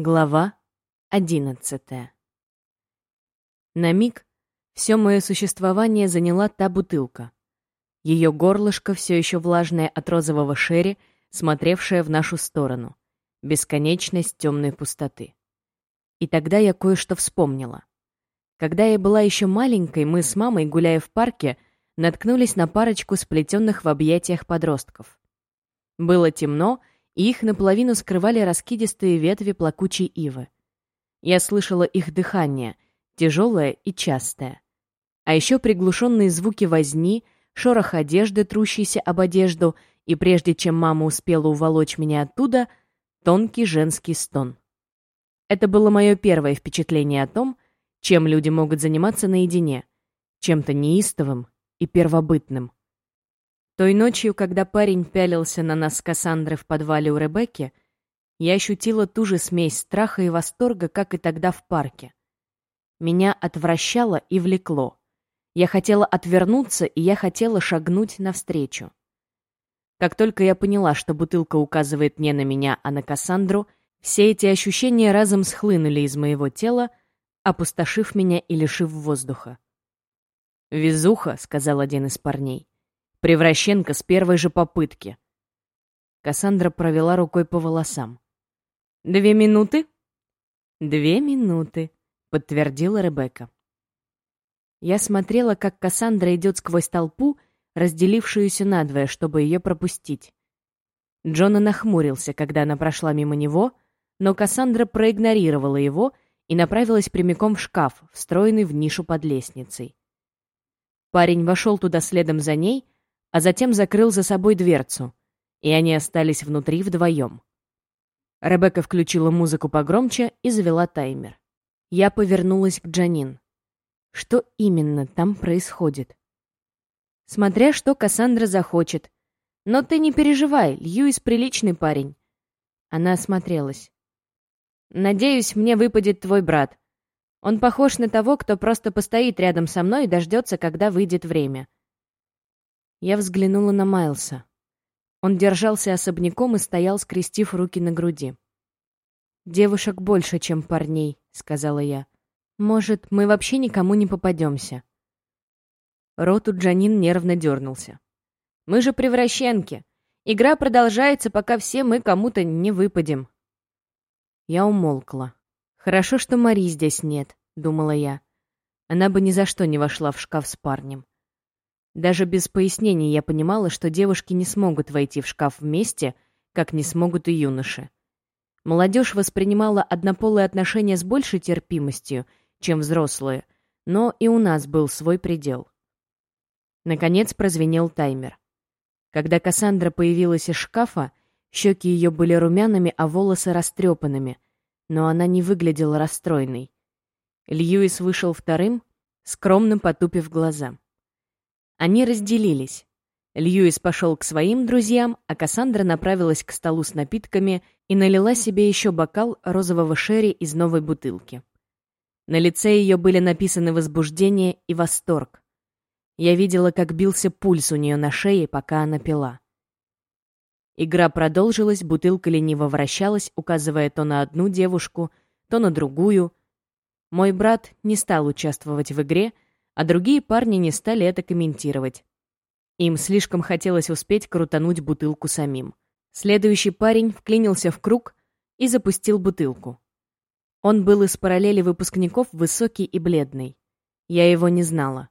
Глава одиннадцатая. На миг все мое существование заняла та бутылка. Ее горлышко, все еще влажное от розового шерри, смотревшее в нашу сторону. Бесконечность темной пустоты. И тогда я кое-что вспомнила. Когда я была еще маленькой, мы с мамой, гуляя в парке, наткнулись на парочку сплетенных в объятиях подростков. Было темно, и их наполовину скрывали раскидистые ветви плакучей ивы. Я слышала их дыхание, тяжелое и частое. А еще приглушенные звуки возни, шорох одежды, трущейся об одежду, и прежде чем мама успела уволочь меня оттуда, тонкий женский стон. Это было мое первое впечатление о том, чем люди могут заниматься наедине, чем-то неистовым и первобытным. Той ночью, когда парень пялился на нас с Кассандрой в подвале у Ребекки, я ощутила ту же смесь страха и восторга, как и тогда в парке. Меня отвращало и влекло. Я хотела отвернуться, и я хотела шагнуть навстречу. Как только я поняла, что бутылка указывает не на меня, а на Кассандру, все эти ощущения разом схлынули из моего тела, опустошив меня и лишив воздуха. «Везуха», — сказал один из парней. Превращенка с первой же попытки. Кассандра провела рукой по волосам. «Две минуты?» «Две минуты», — подтвердила Ребекка. Я смотрела, как Кассандра идет сквозь толпу, разделившуюся надвое, чтобы ее пропустить. Джона нахмурился, когда она прошла мимо него, но Кассандра проигнорировала его и направилась прямиком в шкаф, встроенный в нишу под лестницей. Парень вошел туда следом за ней, а затем закрыл за собой дверцу, и они остались внутри вдвоем. Ребекка включила музыку погромче и завела таймер. Я повернулась к Джанин. Что именно там происходит? Смотря что Кассандра захочет. Но ты не переживай, Льюис приличный парень. Она осмотрелась. Надеюсь, мне выпадет твой брат. Он похож на того, кто просто постоит рядом со мной и дождется, когда выйдет время. Я взглянула на Майлса. Он держался особняком и стоял, скрестив руки на груди. «Девушек больше, чем парней», — сказала я. «Может, мы вообще никому не попадемся?» Рот у Джанин нервно дернулся. «Мы же превращенки. Игра продолжается, пока все мы кому-то не выпадем». Я умолкла. «Хорошо, что Мари здесь нет», — думала я. Она бы ни за что не вошла в шкаф с парнем. Даже без пояснений я понимала, что девушки не смогут войти в шкаф вместе, как не смогут и юноши. Молодежь воспринимала однополые отношения с большей терпимостью, чем взрослые, но и у нас был свой предел. Наконец прозвенел таймер. Когда Кассандра появилась из шкафа, щеки ее были румяными, а волосы растрепанными, но она не выглядела расстроенной. Льюис вышел вторым, скромно потупив глаза. Они разделились. Льюис пошел к своим друзьям, а Кассандра направилась к столу с напитками и налила себе еще бокал розового шерри из новой бутылки. На лице ее были написаны возбуждение и восторг. Я видела, как бился пульс у нее на шее, пока она пила. Игра продолжилась, бутылка лениво вращалась, указывая то на одну девушку, то на другую. Мой брат не стал участвовать в игре, а другие парни не стали это комментировать. Им слишком хотелось успеть крутануть бутылку самим. Следующий парень вклинился в круг и запустил бутылку. Он был из параллели выпускников высокий и бледный. Я его не знала.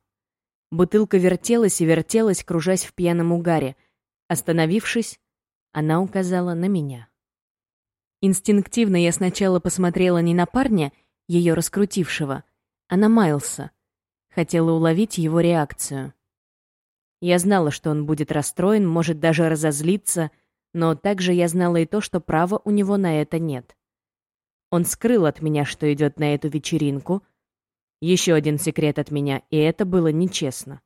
Бутылка вертелась и вертелась, кружась в пьяном угаре. Остановившись, она указала на меня. Инстинктивно я сначала посмотрела не на парня, ее раскрутившего, а на Майлса, Хотела уловить его реакцию. Я знала, что он будет расстроен, может даже разозлиться, но также я знала и то, что права у него на это нет. Он скрыл от меня, что идет на эту вечеринку. Еще один секрет от меня, и это было нечестно.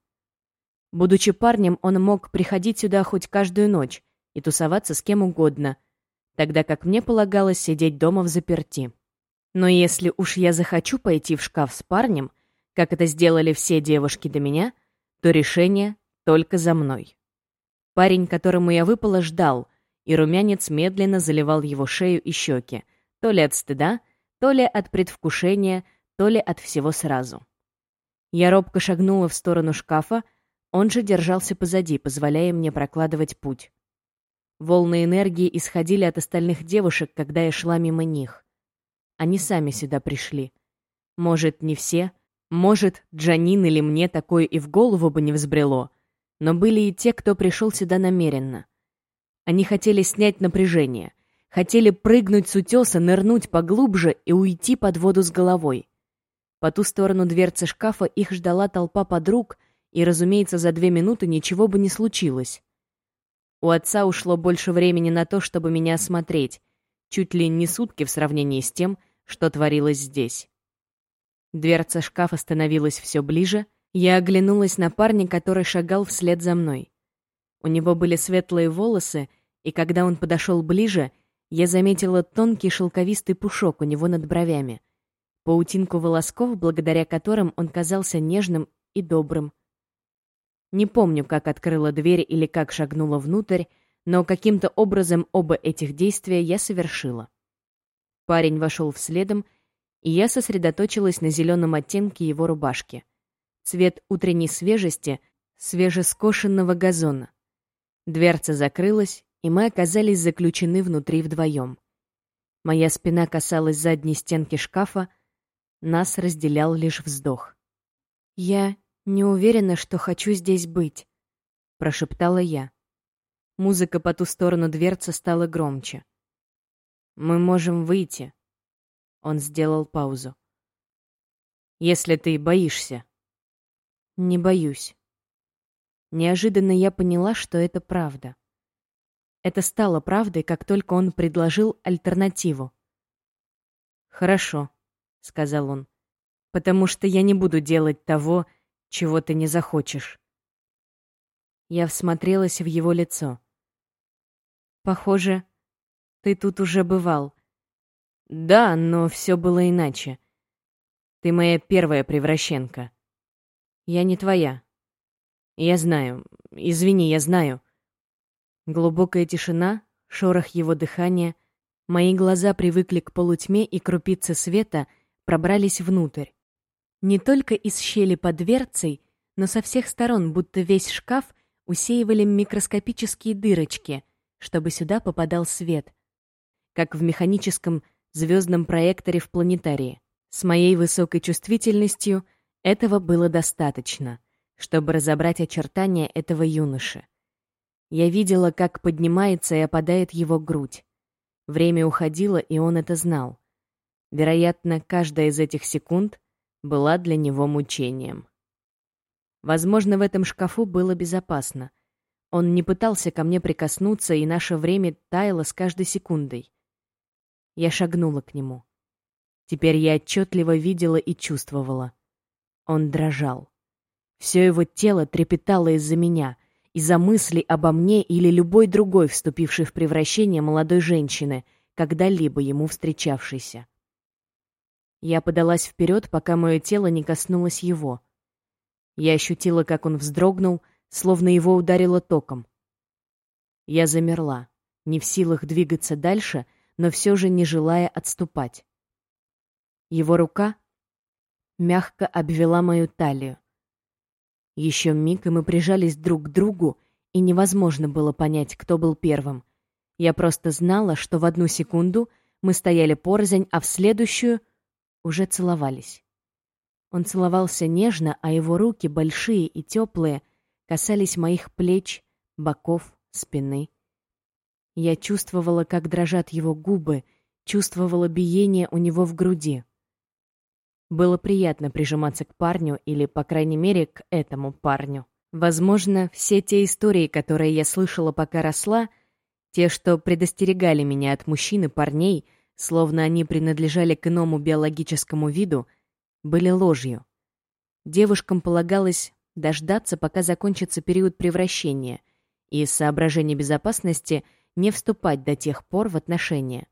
Будучи парнем, он мог приходить сюда хоть каждую ночь и тусоваться с кем угодно, тогда как мне полагалось сидеть дома в заперти. Но если уж я захочу пойти в шкаф с парнем, как это сделали все девушки до меня, то решение только за мной. Парень, которому я выпала, ждал, и румянец медленно заливал его шею и щеки, То ли от стыда, то ли от предвкушения, то ли от всего сразу. Я робко шагнула в сторону шкафа, он же держался позади, позволяя мне прокладывать путь. Волны энергии исходили от остальных девушек, когда я шла мимо них. Они сами сюда пришли. Может, не все, может, Джанин или мне такое и в голову бы не взбрело, но были и те, кто пришел сюда намеренно. Они хотели снять напряжение, хотели прыгнуть с утеса, нырнуть поглубже и уйти под воду с головой. По ту сторону дверцы шкафа их ждала толпа подруг, и, разумеется, за две минуты ничего бы не случилось. У отца ушло больше времени на то, чтобы меня осмотреть, чуть ли не сутки в сравнении с тем, что творилось здесь. Дверца шкафа становилась все ближе. Я оглянулась на парня, который шагал вслед за мной. У него были светлые волосы, и когда он подошел ближе, я заметила тонкий шелковистый пушок у него над бровями, паутинку волосков, благодаря которым он казался нежным и добрым. Не помню, как открыла дверь или как шагнула внутрь, но каким-то образом оба этих действия я совершила. Парень вошел вследом, и я сосредоточилась на зеленом оттенке его рубашки. Цвет утренней свежести, свежескошенного газона. Дверца закрылась, и мы оказались заключены внутри вдвоем. Моя спина касалась задней стенки шкафа, нас разделял лишь вздох. «Я не уверена, что хочу здесь быть», — прошептала я. Музыка по ту сторону дверцы стала громче. «Мы можем выйти», он сделал паузу. «Если ты боишься». «Не боюсь». Неожиданно я поняла, что это правда. Это стало правдой, как только он предложил альтернативу. «Хорошо», — сказал он, — «потому что я не буду делать того, чего ты не захочешь». Я всмотрелась в его лицо. «Похоже, ты тут уже бывал», да, но все было иначе. Ты моя первая превращенка. Я не твоя. Я знаю. Извини, я знаю. Глубокая тишина, шорох его дыхания. Мои глаза привыкли к полутьме, и крупицы света пробрались внутрь. Не только из щели под дверцей, но со всех сторон, будто весь шкаф усеивали микроскопические дырочки, чтобы сюда попадал свет. Как в механическом звездном проекторе в планетарии. С моей высокой чувствительностью этого было достаточно, чтобы разобрать очертания этого юноши. Я видела, как поднимается и опадает его грудь. Время уходило, и он это знал. Вероятно, каждая из этих секунд была для него мучением. Возможно, в этом шкафу было безопасно. Он не пытался ко мне прикоснуться, и наше время таяло с каждой секундой. Я шагнула к нему. Теперь я отчетливо видела и чувствовала. Он дрожал. Все его тело трепетало из-за меня, из-за мыслей обо мне или любой другой, вступившей в превращение молодой женщины, когда-либо ему встречавшейся. Я подалась вперед, пока мое тело не коснулось его. Я ощутила, как он вздрогнул, словно его ударило током. Я замерла, не в силах двигаться дальше — но все же не желая отступать. Его рука мягко обвела мою талию. Еще миг, и мы прижались друг к другу, и невозможно было понять, кто был первым. Я просто знала, что в одну секунду мы стояли порознь, а в следующую уже целовались. Он целовался нежно, а его руки, большие и теплые, касались моих плеч, боков, спины. Я чувствовала, как дрожат его губы, чувствовала биение у него в груди. Было приятно прижиматься к парню или, по крайней мере, к этому парню. Возможно, все те истории, которые я слышала, пока росла, те, что предостерегали меня от мужчин и парней, словно они принадлежали к иному биологическому виду, были ложью. Девушкам полагалось дождаться, пока закончится период превращения, и из соображений безопасности – не вступать до тех пор в отношения.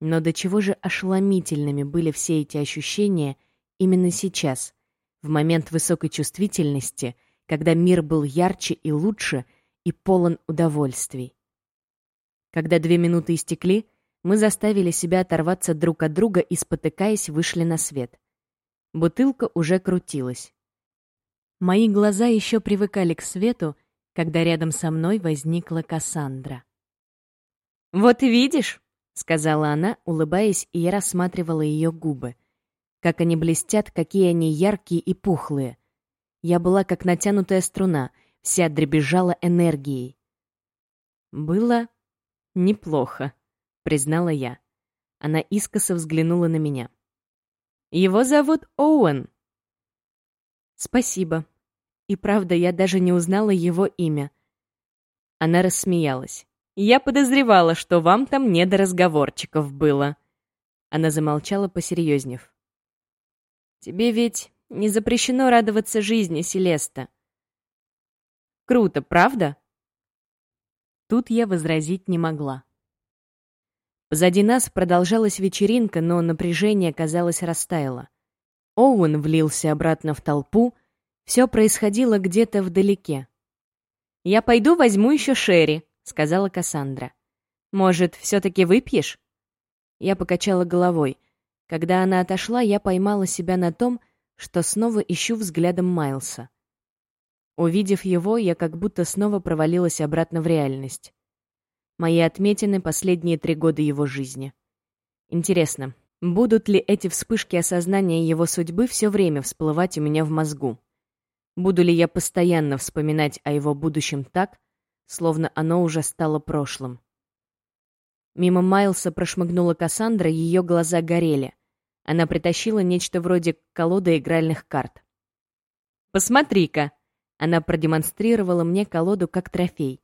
Но до чего же ошеломительными были все эти ощущения именно сейчас, в момент высокой чувствительности, когда мир был ярче и лучше и полон удовольствий. Когда две минуты истекли, Мы заставили себя оторваться друг от друга и, спотыкаясь, вышли на свет. Бутылка уже крутилась. Мои глаза еще привыкали к свету, когда рядом со мной возникла Кассандра. «Вот видишь», — сказала она, улыбаясь, и я рассматривала ее губы. Как они блестят, какие они яркие и пухлые. Я была как натянутая струна, вся дребезжала энергией. «Было неплохо», — признала я. Она искоса взглянула на меня. «Его зовут Оуэн». «Спасибо. И правда, я даже не узнала его имя». Она рассмеялась. «Я подозревала, что вам там не до разговорчиков было». Она замолчала, посерьезнев. «Тебе ведь не запрещено радоваться жизни, Селеста». «Круто, правда?» Тут я возразить не могла. Позади нас продолжалась вечеринка, но напряжение, казалось, растаяло. Оуэн влился обратно в толпу, все происходило где-то вдалеке. «Я пойду возьму еще Шерри», — сказала Кассандра. «Может, все-таки выпьешь?» Я покачала головой. Когда она отошла, я поймала себя на том, что снова ищу взглядом Майлса. Увидев его, я как будто снова провалилась обратно в реальность. Мои отметины последние три года его жизни. Интересно, будут ли эти вспышки осознания его судьбы все время всплывать у меня в мозгу? Буду ли я постоянно вспоминать о его будущем так, словно оно уже стало прошлым? Мимо Майлса прошмыгнула Кассандра, ее глаза горели. Она притащила нечто вроде колоды игральных карт. «Посмотри-ка!» Она продемонстрировала мне колоду как трофей.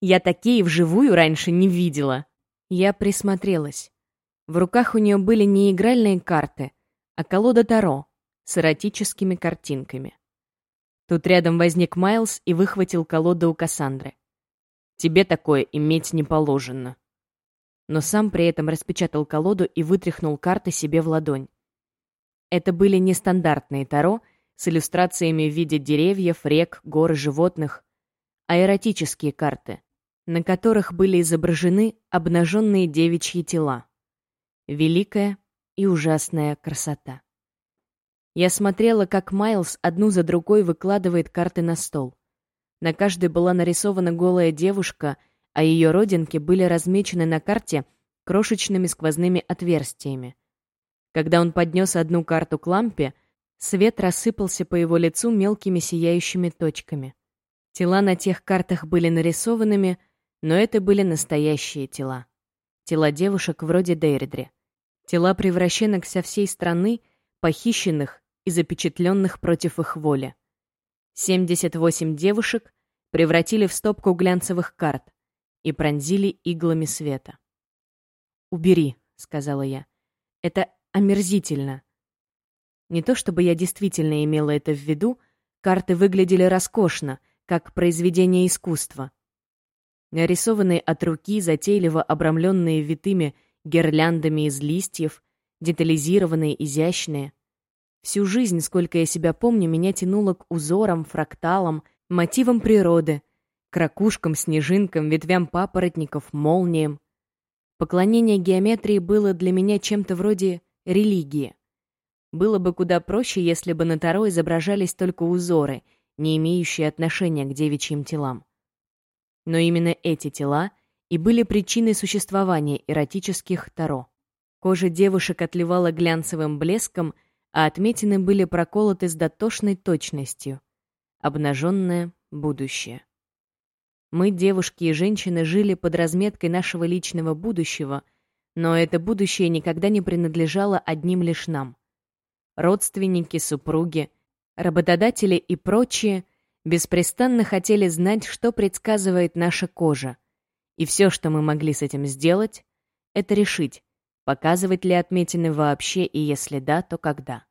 Я такие вживую раньше не видела. Я присмотрелась. В руках у нее были не игральные карты, а колода Таро с эротическими картинками. Тут рядом возник Майлз и выхватил колоду у Кассандры. «Тебе такое иметь не положено». Но сам при этом распечатал колоду и вытряхнул карты себе в ладонь. Это были нестандартные Таро с иллюстрациями в виде деревьев, рек, гор животных, а эротические карты, на которых были изображены обнаженные девичьи тела. Великая и ужасная красота. Я смотрела, как Майлз одну за другой выкладывает карты на стол. На каждой была нарисована голая девушка, а ее родинки были размечены на карте крошечными сквозными отверстиями. Когда он поднес одну карту к лампе, свет рассыпался по его лицу мелкими сияющими точками. Тела на тех картах были нарисованными, но это были настоящие тела. Тела девушек вроде Дейридри. Тела превращенок со всей страны, похищенных и запечатленных против их воли. 78 девушек превратили в стопку глянцевых карт и пронзили иглами света. «Убери», — сказала я. «Это омерзительно». Не то чтобы я действительно имела это в виду, карты выглядели роскошно, как произведение искусства. Нарисованные от руки, затейливо обрамленные витыми гирляндами из листьев, детализированные, изящные. Всю жизнь, сколько я себя помню, меня тянуло к узорам, фракталам, мотивам природы, к ракушкам, снежинкам, ветвям папоротников, молниям. Поклонение геометрии было для меня чем-то вроде религии. Было бы куда проще, если бы на Таро изображались только узоры, не имеющие отношения к девичьим телам. Но именно эти тела и были причиной существования эротических таро. Кожа девушек отливала глянцевым блеском, а отметины были проколоты с дотошной точностью. Обнаженное будущее. Мы, девушки и женщины, жили под разметкой нашего личного будущего, но это будущее никогда не принадлежало одним лишь нам. Родственники, супруги, работодатели и прочие – беспрестанно хотели знать, что предсказывает наша кожа. И все, что мы могли с этим сделать, это решить, показывать ли отметины вообще, и если да, то когда.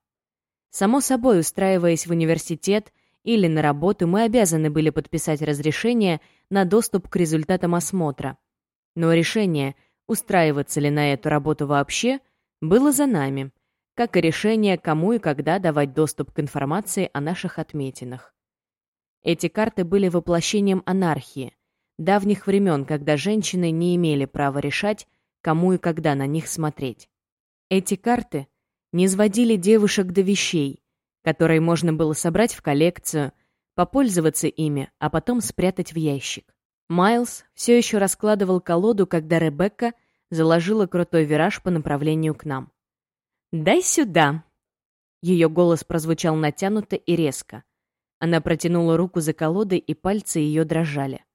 Само собой, устраиваясь в университет или на работу, мы обязаны были подписать разрешение на доступ к результатам осмотра. Но решение, устраиваться ли на эту работу вообще, было за нами, как и решение, кому и когда давать доступ к информации о наших отметинах. Эти карты были воплощением анархии, давних времен, когда женщины не имели права решать, кому и когда на них смотреть. Эти карты не сводили девушек до вещей, которые можно было собрать в коллекцию, попользоваться ими, а потом спрятать в ящик. Майлз все еще раскладывал колоду, когда Ребекка заложила крутой вираж по направлению к нам. «Дай сюда!» Ее голос прозвучал натянуто и резко. Она протянула руку за колодой, и пальцы ее дрожали.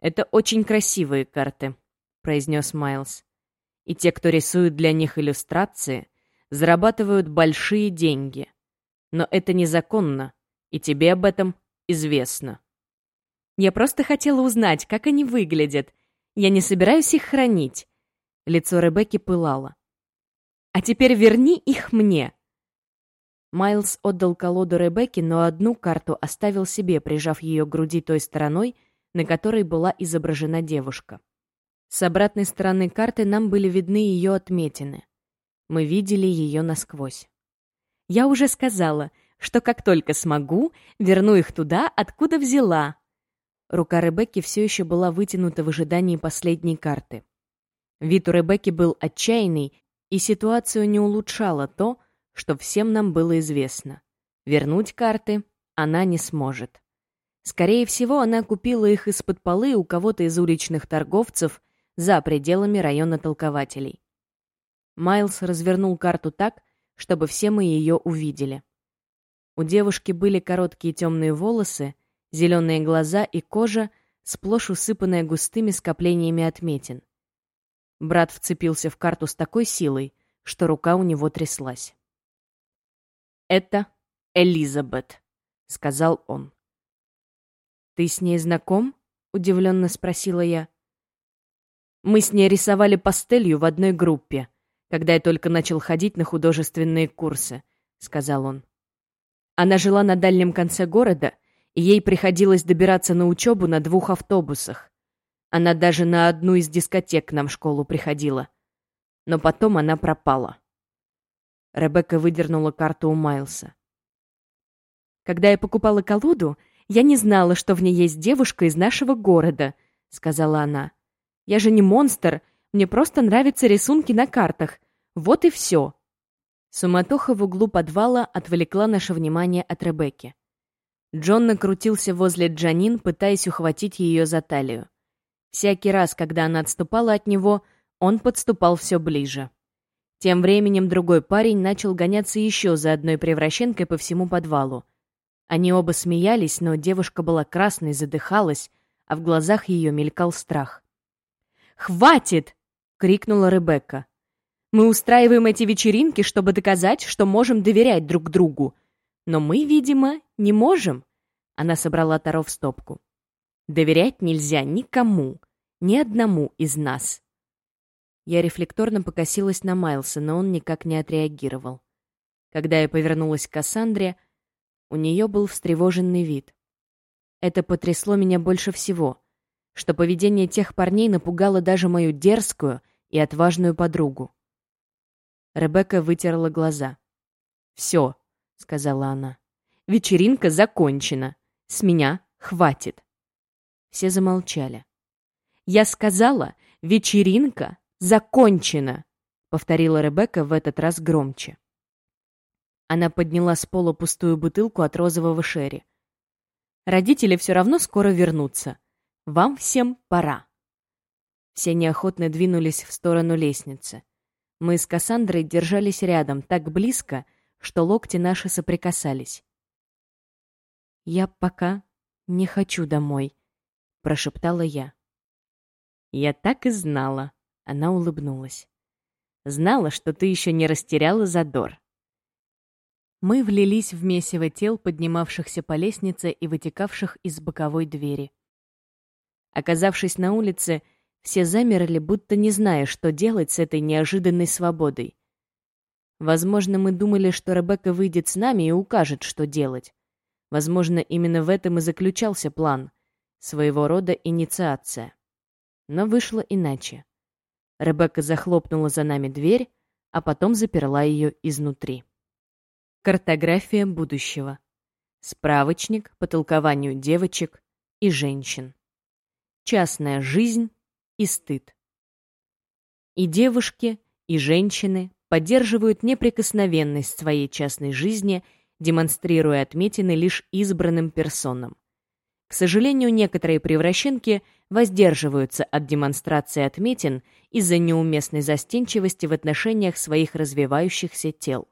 «Это очень красивые карты», — произнес Майлз. «И те, кто рисует для них иллюстрации, зарабатывают большие деньги. Но это незаконно, и тебе об этом известно». «Я просто хотела узнать, как они выглядят. Я не собираюсь их хранить». Лицо Ребекки пылало. А теперь верни их мне!» Майлз отдал колоду Ребекке, но одну карту оставил себе, прижав ее к груди той стороной, на которой была изображена девушка. С обратной стороны карты нам были видны ее отметины. Мы видели ее насквозь. «Я уже сказала, что как только смогу, верну их туда, откуда взяла». Рука Ребекки все еще была вытянута в ожидании последней карты. Вид у Ребекки был отчаянный, и ситуацию не улучшало то, что всем нам было известно. Вернуть карты она не сможет. Скорее всего, она купила их из-под полы у кого-то из уличных торговцев за пределами района толкователей. Майлз развернул карту так, чтобы все мы ее увидели. У девушки были короткие темные волосы, зеленые глаза и кожа, сплошь усыпанная густыми скоплениями отметин. Брат вцепился в карту с такой силой, что рука у него тряслась. «Это Элизабет», — сказал он. «Ты с ней знаком?» — удивленно спросила я. «Мы с ней рисовали пастелью в одной группе, когда я только начал ходить на художественные курсы», — сказал он. Она жила на дальнем конце города, и ей приходилось добираться на учебу на двух автобусах. Она даже на одну из дискотек к нам в школу приходила. Но потом она пропала. Ребекка выдернула карту у Майлса. «Когда я покупала колоду, я не знала, что в ней есть девушка из нашего города», — сказала она. «Я же не монстр, мне просто нравятся рисунки на картах. Вот и все». Суматоха в углу подвала отвлекла наше внимание от Ребекки. Джон накрутился возле Джанин, пытаясь ухватить ее за талию. Всякий раз, когда она отступала от него, он подступал все ближе. Тем временем другой парень начал гоняться еще за одной превращенкой по всему подвалу. Они оба смеялись, но девушка была красной, задыхалась, а в глазах ее мелькал страх. «Хватит!» — крикнула Ребекка. «Мы устраиваем эти вечеринки, чтобы доказать, что можем доверять друг другу. Но мы, видимо, не можем». Она собрала Таро в стопку. Доверять нельзя никому, ни одному из нас. Я рефлекторно покосилась на Майлса, но он никак не отреагировал. Когда я повернулась к Кассандре, у нее был встревоженный вид. Это потрясло меня больше всего, что поведение тех парней напугало даже мою дерзкую и отважную подругу. Ребекка вытерла глаза. «Все», — сказала она. «Вечеринка закончена. С меня хватит». Все замолчали. «Я сказала, вечеринка закончена!» — повторила Ребекка в этот раз громче. Она подняла с пола пустую бутылку от розового шерри. «Родители все равно скоро вернутся. Вам всем пора». Все неохотно двинулись в сторону лестницы. Мы с Кассандрой держались рядом, так близко, что локти наши соприкасались. «Я пока не хочу домой», — прошептала я. «Я так и знала», — она улыбнулась. «Знала, что ты еще не растеряла задор». Мы влились в месиво тел, поднимавшихся по лестнице и вытекавших из боковой двери. Оказавшись на улице, все замерли, будто не зная, что делать с этой неожиданной свободой. Возможно, мы думали, что Ребекка выйдет с нами и укажет, что делать. Возможно, именно в этом и заключался план своего рода инициация. Но вышло иначе. Ребекка захлопнула за нами дверь, а потом заперла ее изнутри. Картография будущего. Справочник по толкованию девочек и женщин. Частная жизнь и стыд. И девушки, и женщины поддерживают неприкосновенность своей частной жизни, демонстрируя отметины лишь избранным персонам. К сожалению, некоторые превращенки воздерживаются от демонстрации отметин из-за неуместной застенчивости в отношениях своих развивающихся тел.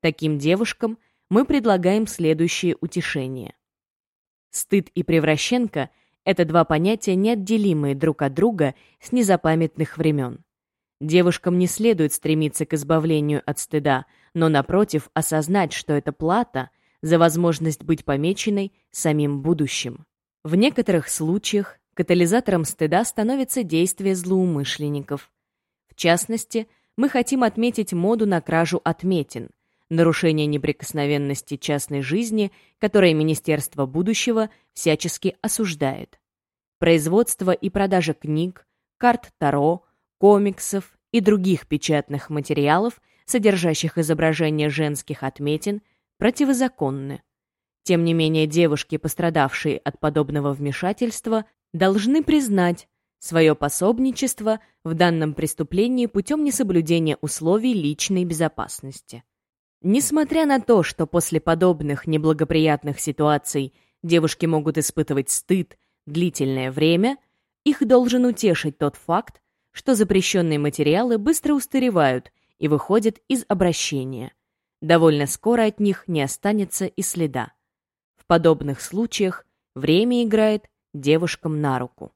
Таким девушкам мы предлагаем следующее утешение. Стыд и превращенка — это два понятия, неотделимые друг от друга с незапамятных времен. Девушкам не следует стремиться к избавлению от стыда, но, напротив, осознать, что это плата за возможность быть помеченной самим будущим. В некоторых случаях катализатором стыда становится действие злоумышленников. В частности, мы хотим отметить моду на кражу отметин, нарушение неприкосновенности частной жизни, которое Министерство будущего всячески осуждает. Производство и продажа книг, карт Таро, комиксов и других печатных материалов, содержащих изображения женских отметин, противозаконны. Тем не менее, девушки, пострадавшие от подобного вмешательства, должны признать свое пособничество в данном преступлении путем несоблюдения условий личной безопасности. Несмотря на то, что после подобных неблагоприятных ситуаций девушки могут испытывать стыд длительное время, их должен утешить тот факт, что запрещенные материалы быстро устаревают и выходят из обращения. Довольно скоро от них не останется и следа. В подобных случаях время играет девушкам на руку.